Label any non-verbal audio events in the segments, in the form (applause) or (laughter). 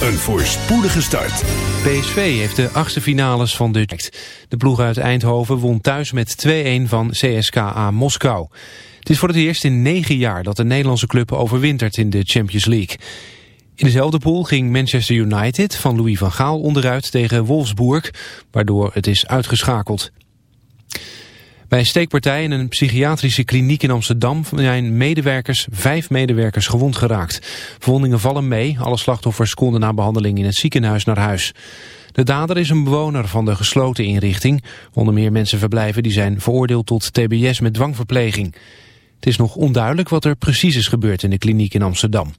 Een voorspoedige start. PSV heeft de achtste finales van de... De ploeg uit Eindhoven won thuis met 2-1 van CSKA Moskou. Het is voor het eerst in negen jaar dat de Nederlandse club overwintert in de Champions League. In dezelfde pool ging Manchester United van Louis van Gaal onderuit tegen Wolfsburg, waardoor het is uitgeschakeld. Bij een steekpartij in een psychiatrische kliniek in Amsterdam zijn medewerkers, vijf medewerkers gewond geraakt. Verwondingen vallen mee, alle slachtoffers konden na behandeling in het ziekenhuis naar huis. De dader is een bewoner van de gesloten inrichting. Onder meer mensen verblijven die zijn veroordeeld tot tbs met dwangverpleging. Het is nog onduidelijk wat er precies is gebeurd in de kliniek in Amsterdam.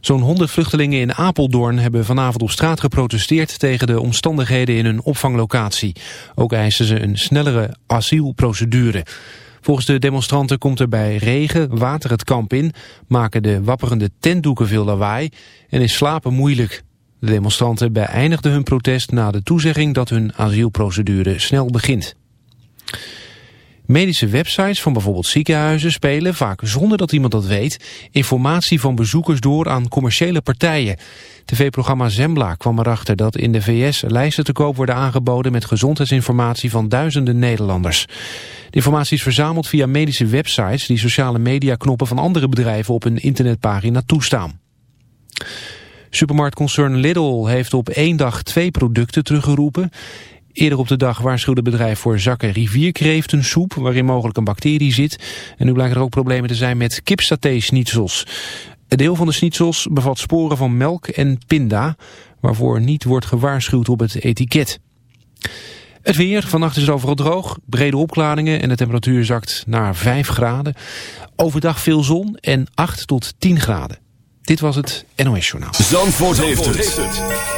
Zo'n 100 vluchtelingen in Apeldoorn hebben vanavond op straat geprotesteerd tegen de omstandigheden in hun opvanglocatie. Ook eisen ze een snellere asielprocedure. Volgens de demonstranten komt er bij regen water het kamp in, maken de wapperende tentdoeken veel lawaai en is slapen moeilijk. De demonstranten beëindigden hun protest na de toezegging dat hun asielprocedure snel begint. Medische websites van bijvoorbeeld ziekenhuizen spelen, vaak zonder dat iemand dat weet, informatie van bezoekers door aan commerciële partijen. TV-programma Zembla kwam erachter dat in de VS lijsten te koop worden aangeboden met gezondheidsinformatie van duizenden Nederlanders. De informatie is verzameld via medische websites die sociale mediaknoppen van andere bedrijven op hun internetpagina toestaan. Supermarktconcern Lidl heeft op één dag twee producten teruggeroepen. Eerder op de dag waarschuwde het bedrijf voor zakken rivierkreeftensoep... waarin mogelijk een bacterie zit. En nu blijken er ook problemen te zijn met kipsaté-schnitzels. Een deel van de schnitzels bevat sporen van melk en pinda... waarvoor niet wordt gewaarschuwd op het etiket. Het weer, vannacht is het overal droog, brede opklaringen en de temperatuur zakt naar 5 graden. Overdag veel zon en 8 tot 10 graden. Dit was het NOS Journaal. Zandvoort, heeft, het.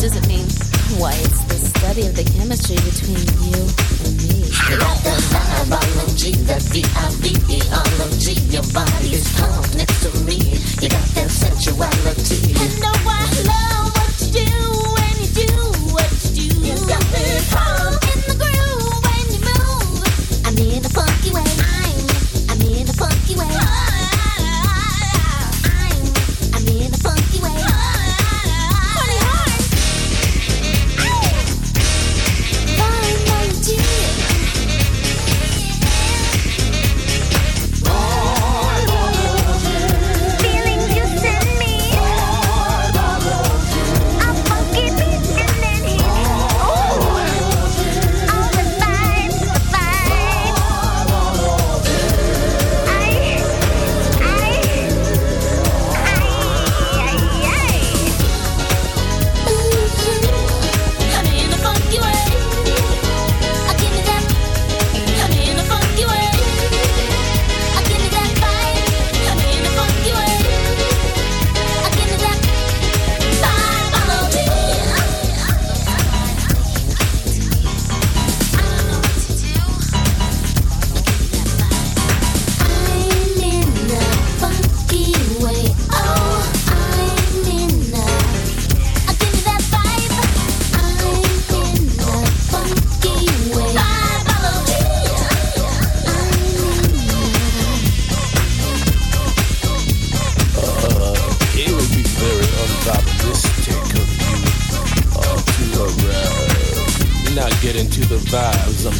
does it mean why it's the study of the chemistry between you and me. Like the biology, that V-I-V-E-ology, your body is home next to me. You got that sensuality. You know I love what you do, when you do what you do. You got me home.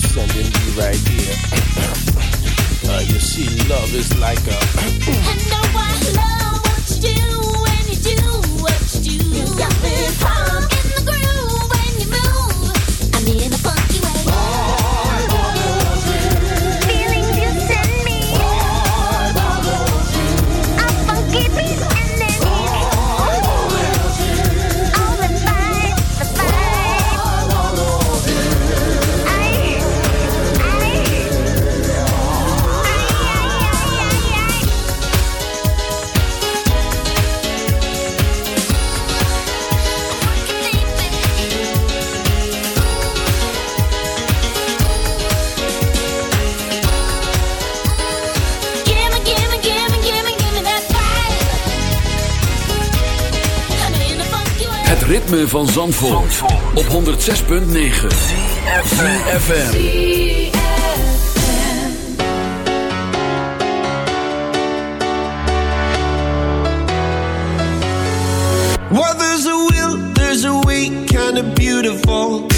sending me right here. (coughs) uh, you see, love is like a. I know I love what you do when you do what you do. You got me ritme van Zandvoort, Zandvoort. op 106.9 CFFM Well there's a will, there's a way, of beautiful.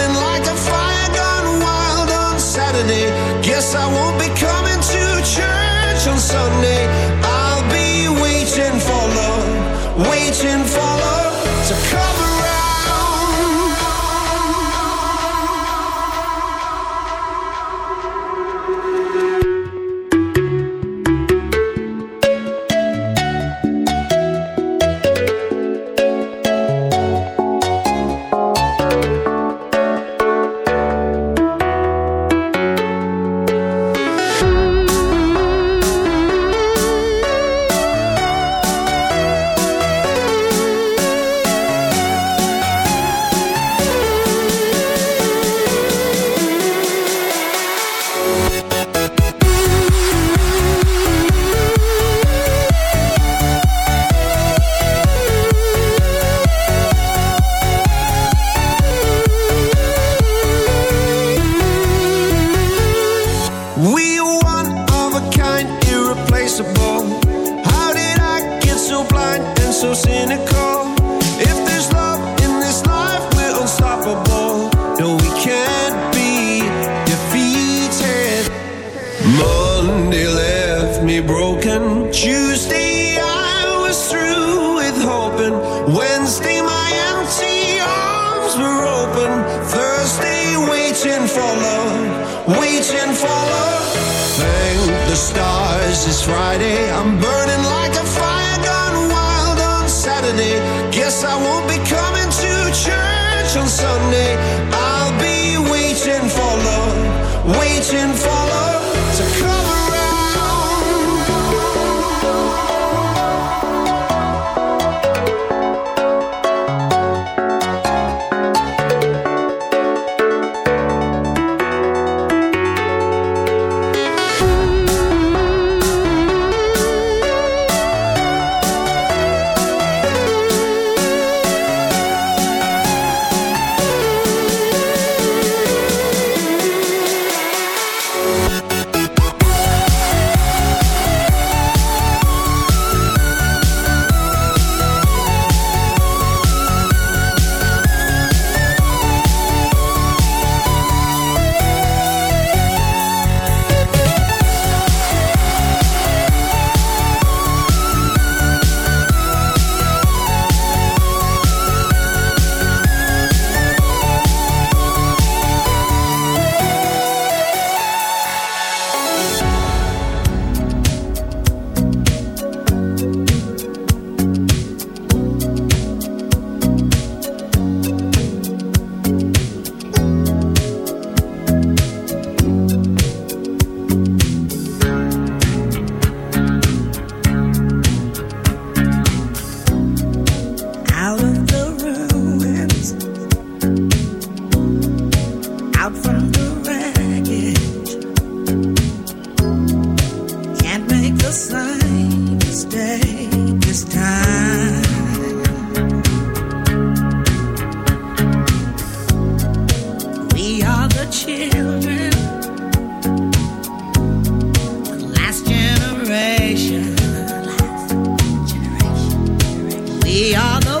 Waiting for We are the